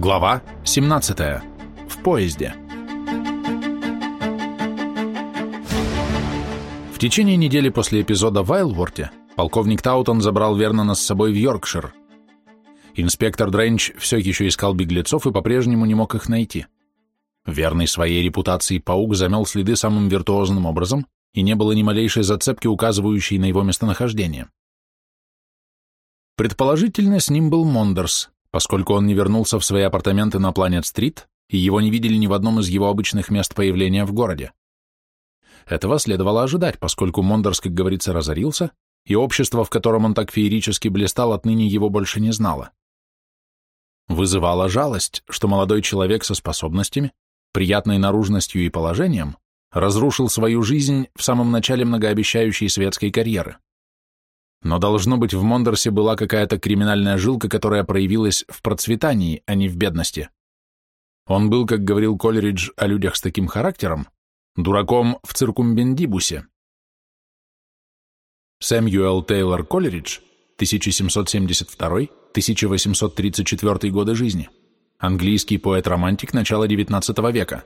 Глава 17. В поезде. В течение недели после эпизода в Айлворте полковник Таутон забрал Вернона с собой в Йоркшир. Инспектор Дренч все еще искал беглецов и по-прежнему не мог их найти. Верный своей репутации паук замел следы самым виртуозным образом, и не было ни малейшей зацепки, указывающей на его местонахождение. Предположительно, с ним был Мондерс, поскольку он не вернулся в свои апартаменты на Планет-стрит, и его не видели ни в одном из его обычных мест появления в городе. Этого следовало ожидать, поскольку Мондерс, как говорится, разорился, и общество, в котором он так феерически блистал, отныне его больше не знало. Вызывала жалость, что молодой человек со способностями, приятной наружностью и положением разрушил свою жизнь в самом начале многообещающей светской карьеры. Но должно быть, в Мондерсе была какая-то криминальная жилка, которая проявилась в процветании, а не в бедности. Он был, как говорил Колеридж о людях с таким характером, дураком в циркумбендибусе. Сэмюэл Тейлор Колеридж, 1772-1834 годы жизни, английский поэт-романтик начала XIX века.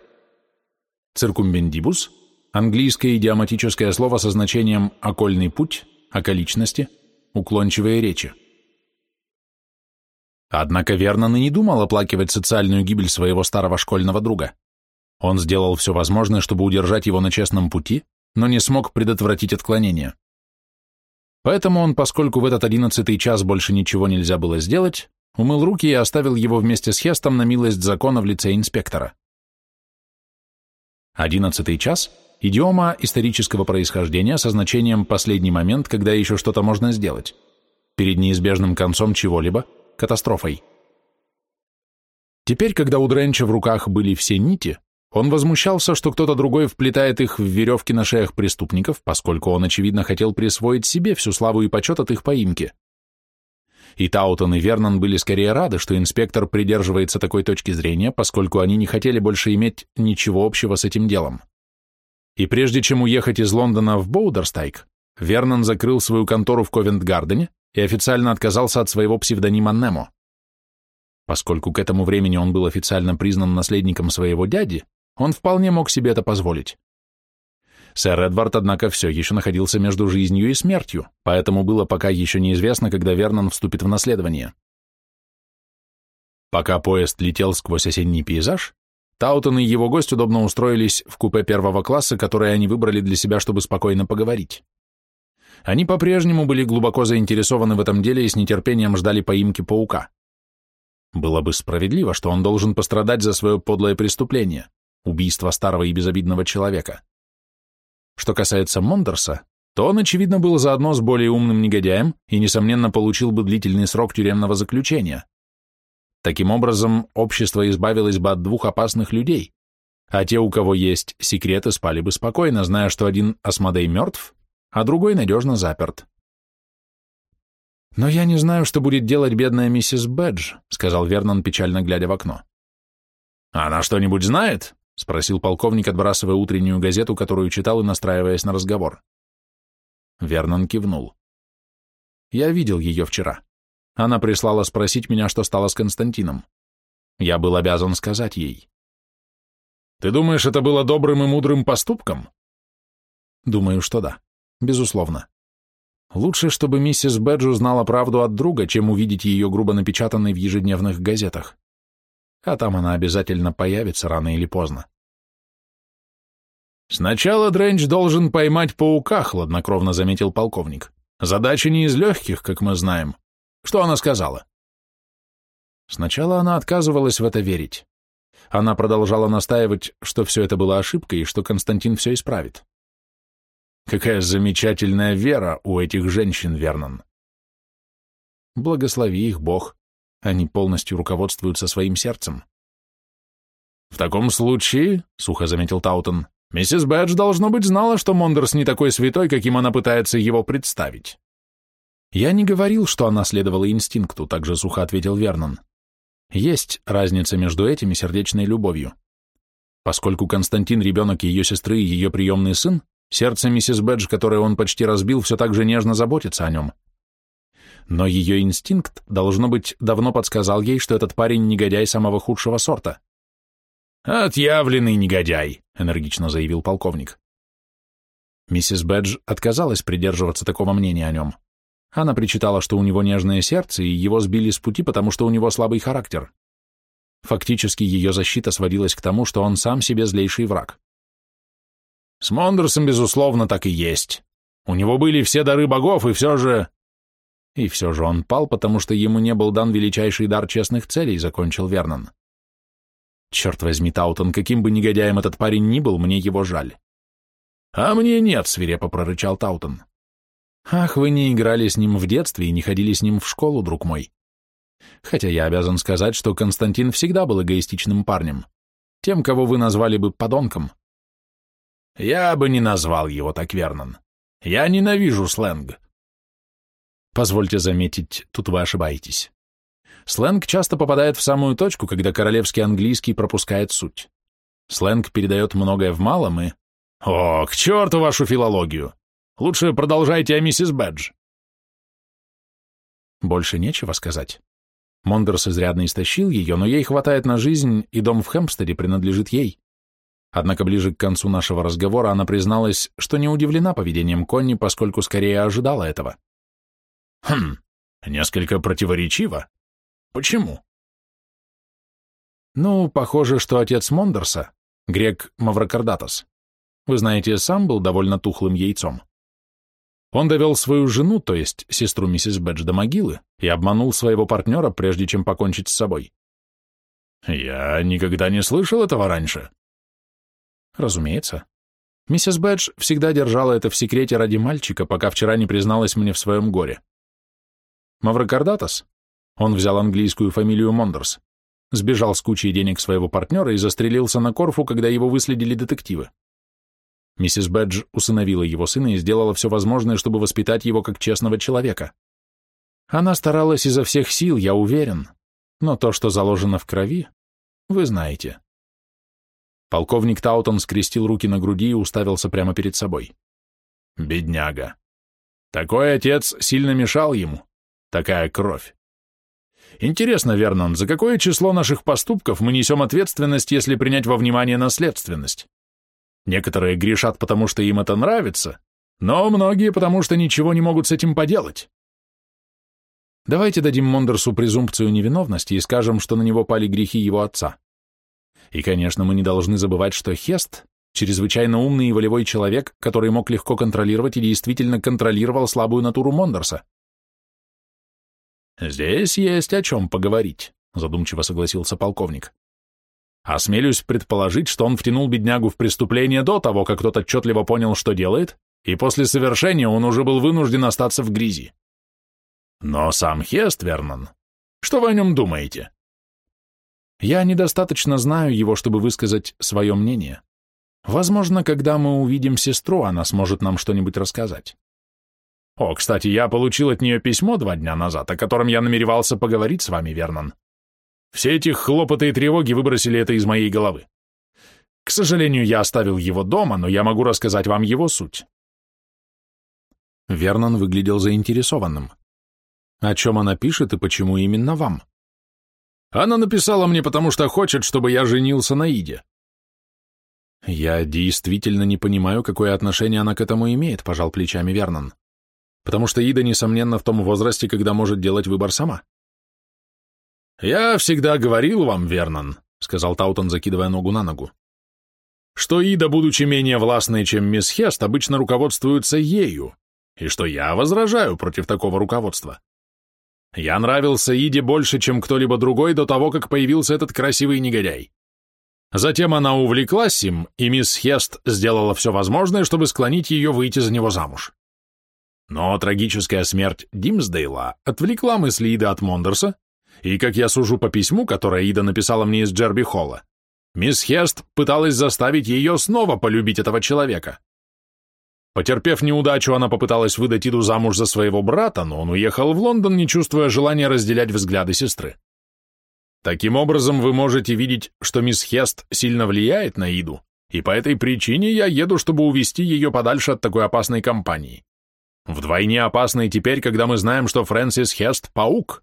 Circumbendibus – английское идиоматическое слово со значением «окольный путь», околичности, уклончивые речи. Однако Вернон и не думал оплакивать социальную гибель своего старого школьного друга. Он сделал все возможное, чтобы удержать его на честном пути, но не смог предотвратить отклонение. Поэтому он, поскольку в этот одиннадцатый час больше ничего нельзя было сделать, умыл руки и оставил его вместе с Хестом на милость закона в лице инспектора. Одиннадцатый час Идиома исторического происхождения со значением «последний момент, когда еще что-то можно сделать», перед неизбежным концом чего-либо, катастрофой. Теперь, когда у Дренча в руках были все нити, он возмущался, что кто-то другой вплетает их в веревки на шеях преступников, поскольку он, очевидно, хотел присвоить себе всю славу и почет от их поимки. И Таутон и Вернон были скорее рады, что инспектор придерживается такой точки зрения, поскольку они не хотели больше иметь ничего общего с этим делом. И прежде чем уехать из Лондона в Боудерстайк, Вернон закрыл свою контору в Ковент-Гардене и официально отказался от своего псевдонима Немо. Поскольку к этому времени он был официально признан наследником своего дяди, он вполне мог себе это позволить. Сэр Эдвард, однако, все еще находился между жизнью и смертью, поэтому было пока еще неизвестно, когда Вернон вступит в наследование. Пока поезд летел сквозь осенний пейзаж, Таутон и его гость удобно устроились в купе первого класса, которое они выбрали для себя, чтобы спокойно поговорить. Они по-прежнему были глубоко заинтересованы в этом деле и с нетерпением ждали поимки паука. Было бы справедливо, что он должен пострадать за свое подлое преступление – убийство старого и безобидного человека. Что касается Мондерса, то он, очевидно, был заодно с более умным негодяем и, несомненно, получил бы длительный срок тюремного заключения. Таким образом, общество избавилось бы от двух опасных людей, а те, у кого есть секреты, спали бы спокойно, зная, что один Асмодей мертв, а другой надежно заперт. «Но я не знаю, что будет делать бедная миссис Бэдж», сказал Вернон, печально глядя в окно. «Она что-нибудь знает?» — спросил полковник, отбрасывая утреннюю газету, которую читал и настраиваясь на разговор. Вернон кивнул. «Я видел ее вчера. Она прислала спросить меня, что стало с Константином. Я был обязан сказать ей. «Ты думаешь, это было добрым и мудрым поступком?» «Думаю, что да. Безусловно. Лучше, чтобы миссис Бэдж узнала правду от друга, чем увидеть ее грубо напечатанной в ежедневных газетах. А там она обязательно появится рано или поздно. «Сначала Дренч должен поймать паука», — хладнокровно заметил полковник. «Задача не из легких, как мы знаем. Что она сказала? Сначала она отказывалась в это верить. Она продолжала настаивать, что все это было ошибкой и что Константин все исправит. Какая замечательная вера у этих женщин, Вернон. Благослови их Бог. Они полностью руководствуются своим сердцем. В таком случае, — сухо заметил Таутон, — миссис Бэдж, должно быть, знала, что Мондерс не такой святой, каким она пытается его представить. «Я не говорил, что она следовала инстинкту», — также сухо ответил Вернон. «Есть разница между этим и сердечной любовью. Поскольку Константин — ребенок ее сестры и ее приемный сын, сердце миссис Бэдж, которое он почти разбил, все так же нежно заботится о нем. Но ее инстинкт, должно быть, давно подсказал ей, что этот парень негодяй самого худшего сорта. «Отъявленный негодяй», — энергично заявил полковник. Миссис Бэдж отказалась придерживаться такого мнения о нем. Она причитала, что у него нежное сердце, и его сбили с пути, потому что у него слабый характер. Фактически ее защита сводилась к тому, что он сам себе злейший враг. С Мондерсом, безусловно, так и есть. У него были все дары богов, и все же... И все же он пал, потому что ему не был дан величайший дар честных целей, закончил Вернон. Черт возьми, Таутон, каким бы негодяем этот парень ни был, мне его жаль. А мне нет, свирепо прорычал Таутон. Ах, вы не играли с ним в детстве и не ходили с ним в школу, друг мой. Хотя я обязан сказать, что Константин всегда был эгоистичным парнем, тем, кого вы назвали бы подонком. Я бы не назвал его так, Вернон. Я ненавижу сленг. Позвольте заметить, тут вы ошибаетесь. Сленг часто попадает в самую точку, когда королевский английский пропускает суть. Сленг передает многое в малом и... О, к черту вашу филологию! Лучше продолжайте о миссис Бэдж. Больше нечего сказать. Мондерс изрядно истощил ее, но ей хватает на жизнь, и дом в Хэмпстеде принадлежит ей. Однако ближе к концу нашего разговора она призналась, что не удивлена поведением Конни, поскольку скорее ожидала этого. Хм, несколько противоречиво. Почему? Ну, похоже, что отец Мондерса, грек Маврокардатос, вы знаете, сам был довольно тухлым яйцом. Он довел свою жену, то есть сестру миссис Бэдж, до могилы и обманул своего партнера, прежде чем покончить с собой. Я никогда не слышал этого раньше. Разумеется. Миссис Бэдж всегда держала это в секрете ради мальчика, пока вчера не призналась мне в своем горе. Маврокардатос, он взял английскую фамилию Мондерс, сбежал с кучей денег своего партнера и застрелился на Корфу, когда его выследили детективы. Миссис Бэдж усыновила его сына и сделала все возможное, чтобы воспитать его как честного человека. Она старалась изо всех сил, я уверен, но то, что заложено в крови, вы знаете. Полковник Таутон скрестил руки на груди и уставился прямо перед собой. Бедняга. Такой отец сильно мешал ему. Такая кровь. Интересно, Вернон, за какое число наших поступков мы несем ответственность, если принять во внимание наследственность? Некоторые грешат, потому что им это нравится, но многие потому что ничего не могут с этим поделать. Давайте дадим Мондерсу презумпцию невиновности и скажем, что на него пали грехи его отца. И, конечно, мы не должны забывать, что Хест — чрезвычайно умный и волевой человек, который мог легко контролировать и действительно контролировал слабую натуру Мондерса. «Здесь есть о чем поговорить», — задумчиво согласился полковник. Осмелюсь предположить, что он втянул беднягу в преступление до того, как тот отчетливо понял, что делает, и после совершения он уже был вынужден остаться в грязи. Но сам Хест, Вернон, что вы о нем думаете? Я недостаточно знаю его, чтобы высказать свое мнение. Возможно, когда мы увидим сестру, она сможет нам что-нибудь рассказать. О, кстати, я получил от нее письмо два дня назад, о котором я намеревался поговорить с вами, Вернон. Все эти хлопоты и тревоги выбросили это из моей головы. К сожалению, я оставил его дома, но я могу рассказать вам его суть. Вернон выглядел заинтересованным. О чем она пишет и почему именно вам? Она написала мне, потому что хочет, чтобы я женился на Иде. Я действительно не понимаю, какое отношение она к этому имеет, пожал плечами Вернон. Потому что Ида, несомненно, в том возрасте, когда может делать выбор сама. «Я всегда говорил вам, Вернон», — сказал Таутон, закидывая ногу на ногу, «что Ида, будучи менее властной, чем мисс Хест, обычно руководствуются ею, и что я возражаю против такого руководства. Я нравился Иде больше, чем кто-либо другой до того, как появился этот красивый негодяй. Затем она увлеклась им, и мисс Хест сделала все возможное, чтобы склонить ее выйти за него замуж. Но трагическая смерть Димсдейла отвлекла мысли Иды от Мондерса, и, как я сужу по письму, которое Ида написала мне из Джерби Холла, мисс Хест пыталась заставить ее снова полюбить этого человека. Потерпев неудачу, она попыталась выдать Иду замуж за своего брата, но он уехал в Лондон, не чувствуя желания разделять взгляды сестры. Таким образом, вы можете видеть, что мисс Хест сильно влияет на Иду, и по этой причине я еду, чтобы увести ее подальше от такой опасной компании. Вдвойне опасной теперь, когда мы знаем, что Фрэнсис Хест — паук.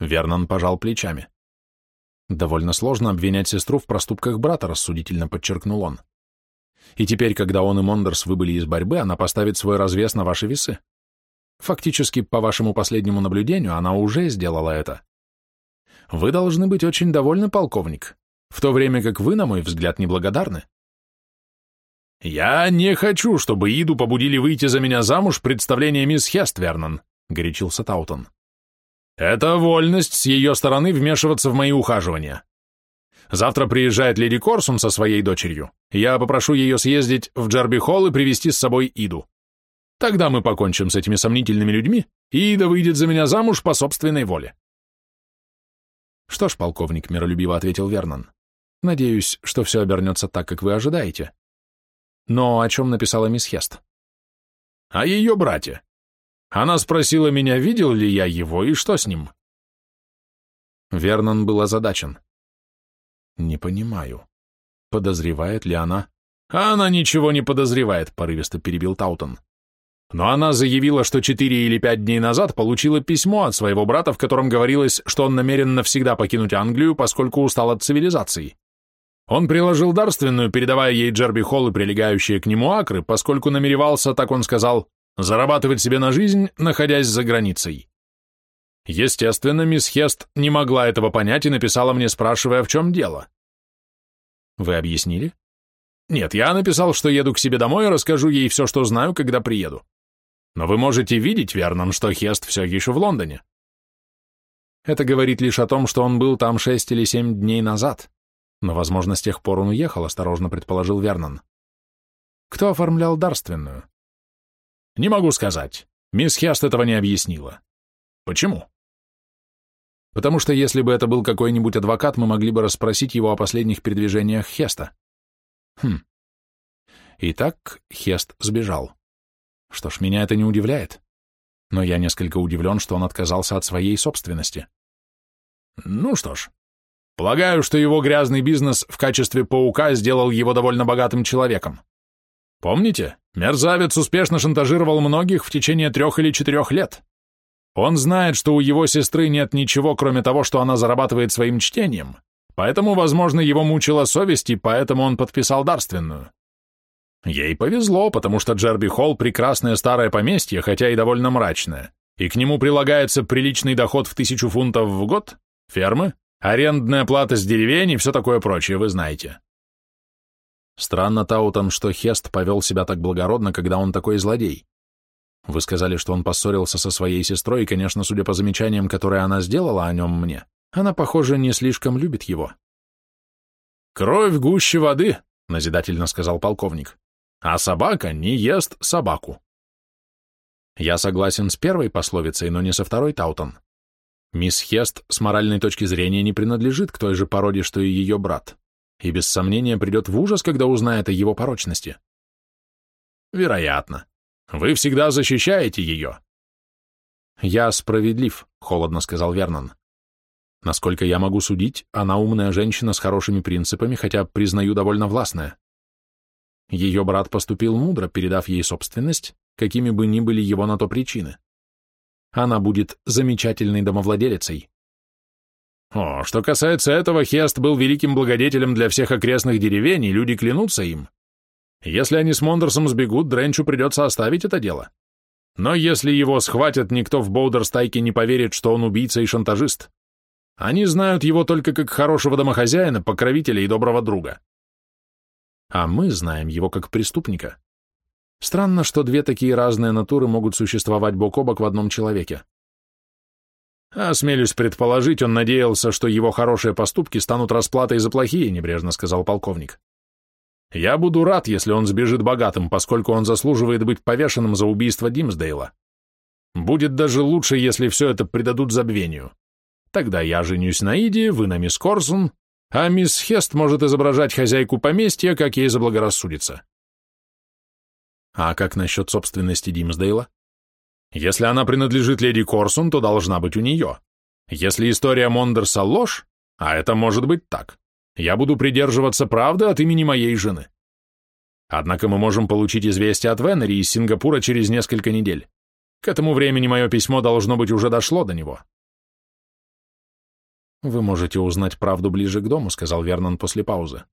Вернон пожал плечами. Довольно сложно обвинять сестру в проступках брата, рассудительно подчеркнул он. И теперь, когда он и Мондерс выбыли из борьбы, она поставит свой развес на ваши весы. Фактически, по вашему последнему наблюдению, она уже сделала это. Вы должны быть очень довольны, полковник, в то время как вы, на мой взгляд, неблагодарны. «Я не хочу, чтобы Иду побудили выйти за меня замуж представление мисс Хест, Вернон», — горячился Таутон. «Это вольность с ее стороны вмешиваться в мои ухаживания. Завтра приезжает леди Корсун со своей дочерью. Я попрошу ее съездить в Джарби-холл и привести с собой Иду. Тогда мы покончим с этими сомнительными людьми, и Ида выйдет за меня замуж по собственной воле». «Что ж, полковник», — миролюбиво ответил Вернон, — «надеюсь, что все обернется так, как вы ожидаете. Но о чем написала мисс Хест? О ее брате. Она спросила меня, видел ли я его и что с ним. Вернон был озадачен. Не понимаю. Подозревает ли она? Она ничего не подозревает, порывисто перебил Таутон. Но она заявила, что четыре или пять дней назад получила письмо от своего брата, в котором говорилось, что он намерен навсегда покинуть Англию, поскольку устал от цивилизации. Он приложил дарственную, передавая ей Джерби Холл и прилегающие к нему акры, поскольку намеревался, так он сказал, зарабатывать себе на жизнь, находясь за границей. Естественно, мисс Хест не могла этого понять и написала мне, спрашивая, в чем дело. Вы объяснили? Нет, я написал, что еду к себе домой и расскажу ей все, что знаю, когда приеду. Но вы можете видеть, Вернон, что Хест все еще в Лондоне. Это говорит лишь о том, что он был там шесть или семь дней назад. Но, возможно, с тех пор он уехал, осторожно предположил Вернон. Кто оформлял дарственную? Не могу сказать. Мисс Хест этого не объяснила. Почему? Потому что если бы это был какой-нибудь адвокат, мы могли бы расспросить его о последних передвижениях Хеста. Хм. Итак, Хест сбежал. Что ж, меня это не удивляет. Но я несколько удивлен, что он отказался от своей собственности. Ну что ж, Полагаю, что его грязный бизнес в качестве паука сделал его довольно богатым человеком. Помните, мерзавец успешно шантажировал многих в течение трех или четырех лет. Он знает, что у его сестры нет ничего, кроме того, что она зарабатывает своим чтением, поэтому, возможно, его мучила совесть, и поэтому он подписал дарственную. Ей повезло, потому что Джерби Холл — прекрасное старое поместье, хотя и довольно мрачное, и к нему прилагается приличный доход в тысячу фунтов в год, фермы, Арендная плата с деревень и все такое прочее, вы знаете. Странно, Таутон, что Хест повел себя так благородно, когда он такой злодей. Вы сказали, что он поссорился со своей сестрой, и, конечно, судя по замечаниям, которые она сделала о нем мне, она, похоже, не слишком любит его. «Кровь гуще воды», — назидательно сказал полковник, «а собака не ест собаку». Я согласен с первой пословицей, но не со второй, Таутон. Мисс Хест с моральной точки зрения не принадлежит к той же породе, что и ее брат, и без сомнения придет в ужас, когда узнает о его порочности. Вероятно. Вы всегда защищаете ее. Я справедлив, холодно сказал Вернон. Насколько я могу судить, она умная женщина с хорошими принципами, хотя, признаю, довольно властная. Ее брат поступил мудро, передав ей собственность, какими бы ни были его на то причины. Она будет замечательной домовладелицей. О, что касается этого, Хест был великим благодетелем для всех окрестных деревень, и люди клянутся им. Если они с Мондерсом сбегут, Дренчу придется оставить это дело. Но если его схватят, никто в Боудерстайке не поверит, что он убийца и шантажист. Они знают его только как хорошего домохозяина, покровителя и доброго друга. А мы знаем его как преступника. Странно, что две такие разные натуры могут существовать бок о бок в одном человеке. «Осмелюсь предположить, он надеялся, что его хорошие поступки станут расплатой за плохие», — небрежно сказал полковник. «Я буду рад, если он сбежит богатым, поскольку он заслуживает быть повешенным за убийство Димсдейла. Будет даже лучше, если все это предадут забвению. Тогда я женюсь на Иде, вы на мисс Корсун, а мисс Хест может изображать хозяйку поместья, как ей заблагорассудится. А как насчет собственности Димсдейла? Если она принадлежит леди Корсун, то должна быть у нее. Если история Мондерса ложь, а это может быть так, я буду придерживаться правды от имени моей жены. Однако мы можем получить известие от Венери из Сингапура через несколько недель. К этому времени мое письмо должно быть уже дошло до него. «Вы можете узнать правду ближе к дому», — сказал Вернон после паузы.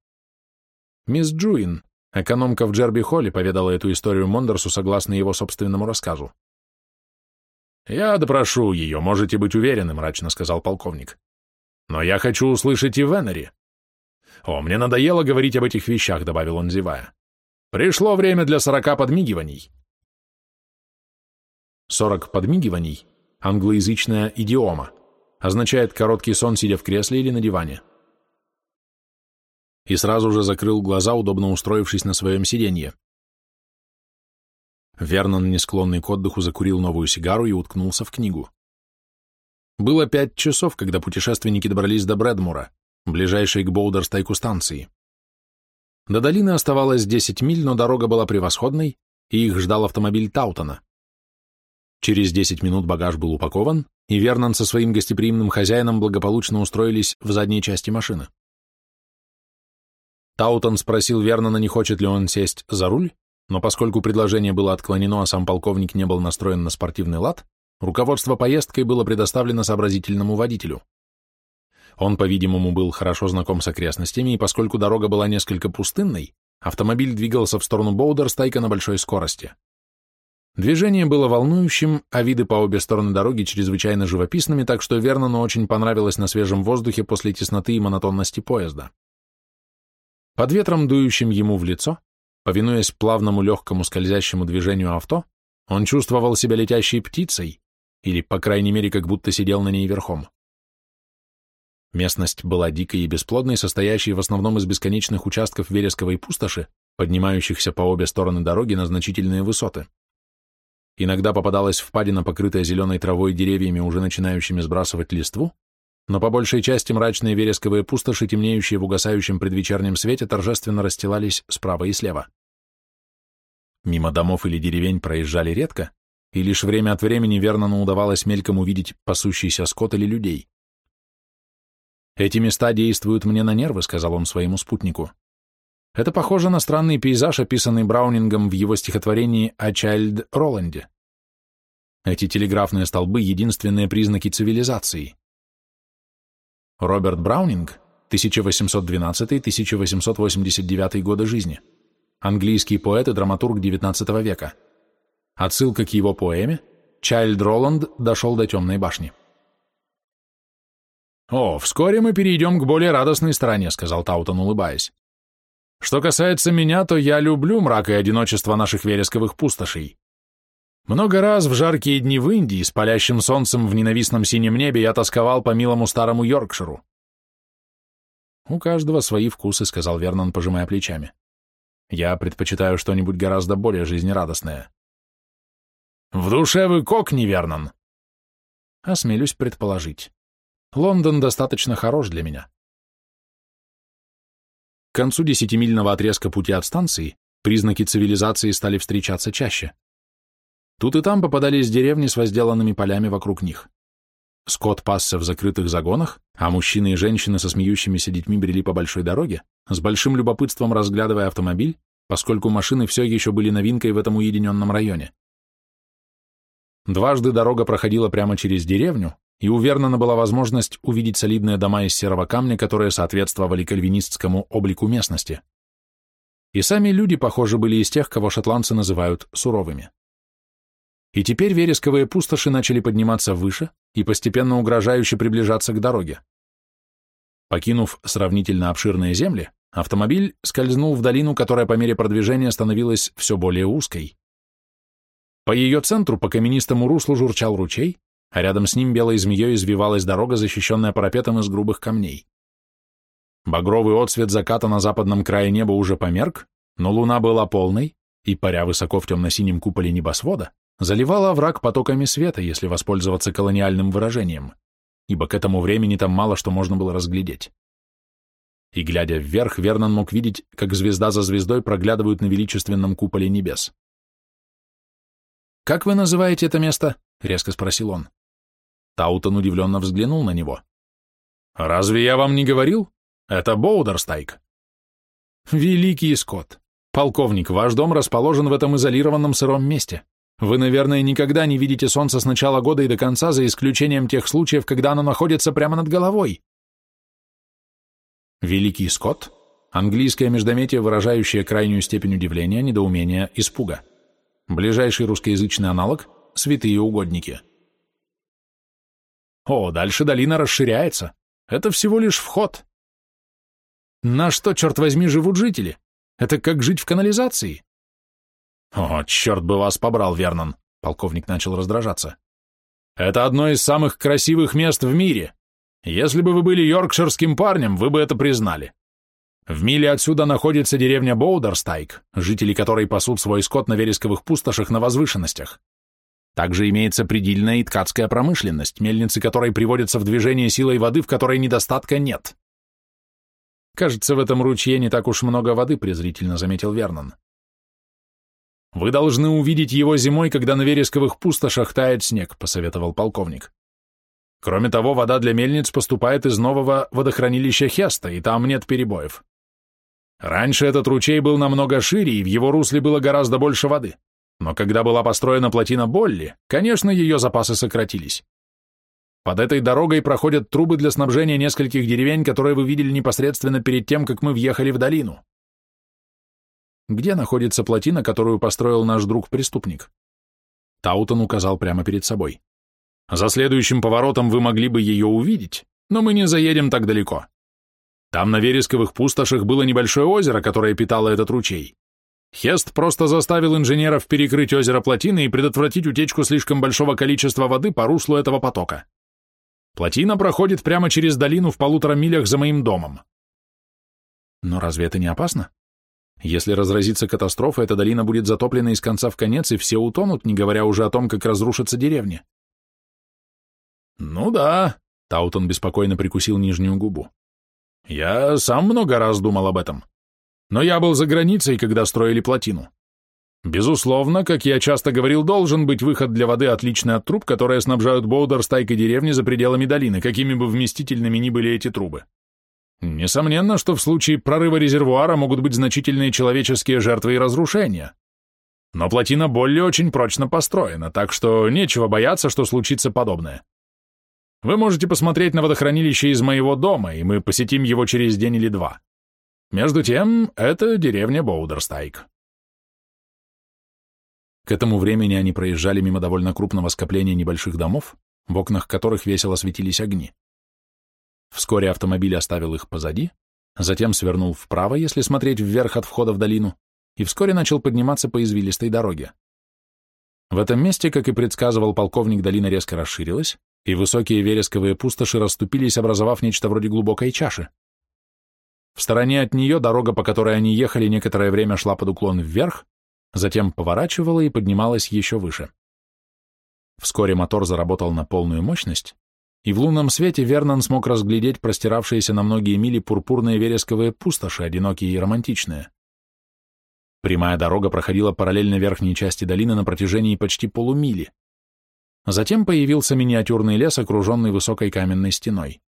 «Мисс Джуин, экономка в Джерби-Холле, поведала эту историю Мондерсу согласно его собственному рассказу. «Я допрошу ее, можете быть уверены», — мрачно сказал полковник. «Но я хочу услышать и Венери». «О, мне надоело говорить об этих вещах», — добавил он, зевая. «Пришло время для сорока подмигиваний». Сорок подмигиваний — англоязычная идиома, означает короткий сон, сидя в кресле или на диване. И сразу же закрыл глаза, удобно устроившись на своем сиденье. Вернон, не склонный к отдыху, закурил новую сигару и уткнулся в книгу. Было пять часов, когда путешественники добрались до Брэдмура, ближайшей к Боудерстайку станции. До долины оставалось 10 миль, но дорога была превосходной, и их ждал автомобиль Таутона. Через 10 минут багаж был упакован, и Вернон со своим гостеприимным хозяином благополучно устроились в задней части машины. Таутон спросил Вернона, не хочет ли он сесть за руль, но поскольку предложение было отклонено, а сам полковник не был настроен на спортивный лад, руководство поездкой было предоставлено сообразительному водителю. Он, по-видимому, был хорошо знаком с окрестностями, и поскольку дорога была несколько пустынной, автомобиль двигался в сторону Боудерстайка на большой скорости. Движение было волнующим, а виды по обе стороны дороги чрезвычайно живописными, так что Вернону очень понравилось на свежем воздухе после тесноты и монотонности поезда. Под ветром, дующим ему в лицо, Повинуясь плавному легкому скользящему движению авто, он чувствовал себя летящей птицей, или, по крайней мере, как будто сидел на ней верхом. Местность была дикой и бесплодной, состоящей в основном из бесконечных участков вересковой пустоши, поднимающихся по обе стороны дороги на значительные высоты. Иногда попадалась впадина, покрытая зеленой травой и деревьями, уже начинающими сбрасывать листву, но по большей части мрачные вересковые пустоши, темнеющие в угасающем предвечернем свете, торжественно расстилались справа и слева. Мимо домов или деревень проезжали редко, и лишь время от времени Вернону удавалось мельком увидеть пасущийся скот или людей. «Эти места действуют мне на нервы», — сказал он своему спутнику. «Это похоже на странный пейзаж, описанный Браунингом в его стихотворении о Чайльд Роланде. Эти телеграфные столбы — единственные признаки цивилизации. Роберт Браунинг, 1812-1889 годы жизни. Английский поэт и драматург XIX века. Отсылка к его поэме «Чайльд Роланд дошел до темной башни». «О, вскоре мы перейдем к более радостной стороне», — сказал Таутон, улыбаясь. «Что касается меня, то я люблю мрак и одиночество наших вересковых пустошей. Много раз в жаркие дни в Индии с палящим солнцем в ненавистном синем небе я тосковал по милому старому Йоркширу. «У каждого свои вкусы», — сказал Вернон, пожимая плечами. «Я предпочитаю что-нибудь гораздо более жизнерадостное». «В душе вы кокни, Вернон!» «Осмелюсь предположить. Лондон достаточно хорош для меня». К концу десятимильного отрезка пути от станции признаки цивилизации стали встречаться чаще. Тут и там попадались деревни с возделанными полями вокруг них. Скот пасся в закрытых загонах, а мужчины и женщины со смеющимися детьми брели по большой дороге, с большим любопытством разглядывая автомобиль, поскольку машины все еще были новинкой в этом уединенном районе. Дважды дорога проходила прямо через деревню, и у Вернона была возможность увидеть солидные дома из серого камня, которые соответствовали кальвинистскому облику местности. И сами люди, похоже, были из тех, кого шотландцы называют суровыми. И теперь вересковые пустоши начали подниматься выше и постепенно угрожающе приближаться к дороге. Покинув сравнительно обширные земли, автомобиль скользнул в долину, которая по мере продвижения становилась все более узкой. По ее центру по каменистому руслу журчал ручей, а рядом с ним белой змеей извивалась дорога, защищенная парапетом из грубых камней. Багровый отсвет заката на западном крае неба уже померк, но луна была полной, и, паря высоко в темно-синем куполе небосвода, заливала овраг потоками света, если воспользоваться колониальным выражением, ибо к этому времени там мало что можно было разглядеть. И, глядя вверх, Вернон мог видеть, как звезда за звездой проглядывают на величественном куполе небес. «Как вы называете это место?» — резко спросил он. Таутон удивленно взглянул на него. «Разве я вам не говорил? Это Боудерстайк». «Великий Скотт! Полковник, ваш дом расположен в этом изолированном сыром месте. Вы, наверное, никогда не видите солнце с начала года и до конца, за исключением тех случаев, когда оно находится прямо над головой. Великий Скотт – английское междометие, выражающее крайнюю степень удивления, недоумения, испуга. Ближайший русскоязычный аналог – святые угодники. О, дальше долина расширяется. Это всего лишь вход. На что, черт возьми, живут жители? Это как жить в канализации. «О, черт бы вас побрал, Вернон!» — полковник начал раздражаться. «Это одно из самых красивых мест в мире. Если бы вы были йоркширским парнем, вы бы это признали. В миле отсюда находится деревня Боудерстайк, жители которой пасут свой скот на вересковых пустошах на возвышенностях. Также имеется предельная и ткацкая промышленность, мельницы которой приводятся в движение силой воды, в которой недостатка нет. Кажется, в этом ручье не так уж много воды, презрительно заметил Вернон. «Вы должны увидеть его зимой, когда на вересковых пустошах тает снег», — посоветовал полковник. «Кроме того, вода для мельниц поступает из нового водохранилища Хеста, и там нет перебоев. Раньше этот ручей был намного шире, и в его русле было гораздо больше воды. Но когда была построена плотина Болли, конечно, ее запасы сократились. Под этой дорогой проходят трубы для снабжения нескольких деревень, которые вы видели непосредственно перед тем, как мы въехали в долину. Где находится плотина, которую построил наш друг-преступник? Таутон указал прямо перед собой. За следующим поворотом вы могли бы ее увидеть, но мы не заедем так далеко. Там на вересковых пустошах было небольшое озеро, которое питало этот ручей. Хест просто заставил инженеров перекрыть озеро плотины и предотвратить утечку слишком большого количества воды по руслу этого потока. Плотина проходит прямо через долину в полутора милях за моим домом. Но разве это не опасно? Если разразится катастрофа, эта долина будет затоплена из конца в конец, и все утонут, не говоря уже о том, как разрушится деревня. «Ну да», — Таутон беспокойно прикусил нижнюю губу. «Я сам много раз думал об этом. Но я был за границей, когда строили плотину. Безусловно, как я часто говорил, должен быть выход для воды отличный от труб, которые снабжают Боудер стайкой деревни за пределами долины, какими бы вместительными ни были эти трубы. Несомненно, что в случае прорыва резервуара могут быть значительные человеческие жертвы и разрушения. Но плотина Болли очень прочно построена, так что нечего бояться, что случится подобное. Вы можете посмотреть на водохранилище из моего дома, и мы посетим его через день или два. Между тем, это деревня Боудерстайк. К этому времени они проезжали мимо довольно крупного скопления небольших домов, в окнах которых весело светились огни. Вскоре автомобиль оставил их позади, затем свернул вправо, если смотреть вверх от входа в долину, и вскоре начал подниматься по извилистой дороге. В этом месте, как и предсказывал полковник, долина резко расширилась, и высокие вересковые пустоши расступились, образовав нечто вроде глубокой чаши. В стороне от нее дорога, по которой они ехали, некоторое время шла под уклон вверх, затем поворачивала и поднималась еще выше. Вскоре мотор заработал на полную мощность, и в лунном свете Вернон смог разглядеть простиравшиеся на многие мили пурпурные вересковые пустоши, одинокие и романтичные. Прямая дорога проходила параллельно верхней части долины на протяжении почти полумили. Затем появился миниатюрный лес, окруженный высокой каменной стеной.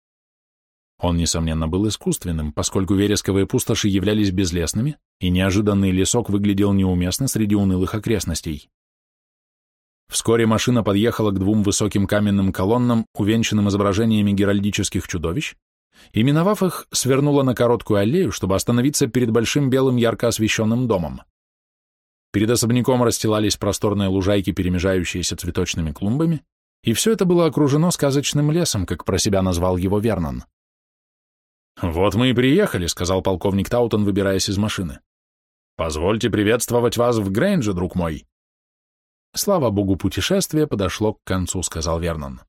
Он, несомненно, был искусственным, поскольку вересковые пустоши являлись безлесными, и неожиданный лесок выглядел неуместно среди унылых окрестностей. Вскоре машина подъехала к двум высоким каменным колоннам, увенчанным изображениями геральдических чудовищ, и, миновав их, свернула на короткую аллею, чтобы остановиться перед большим белым ярко освещенным домом. Перед особняком расстилались просторные лужайки, перемежающиеся цветочными клумбами, и все это было окружено сказочным лесом, как про себя назвал его Вернон. «Вот мы и приехали», — сказал полковник Таутон, выбираясь из машины. «Позвольте приветствовать вас в Грейнже, друг мой». Слава богу, путешествие подошло к концу, сказал Вернон.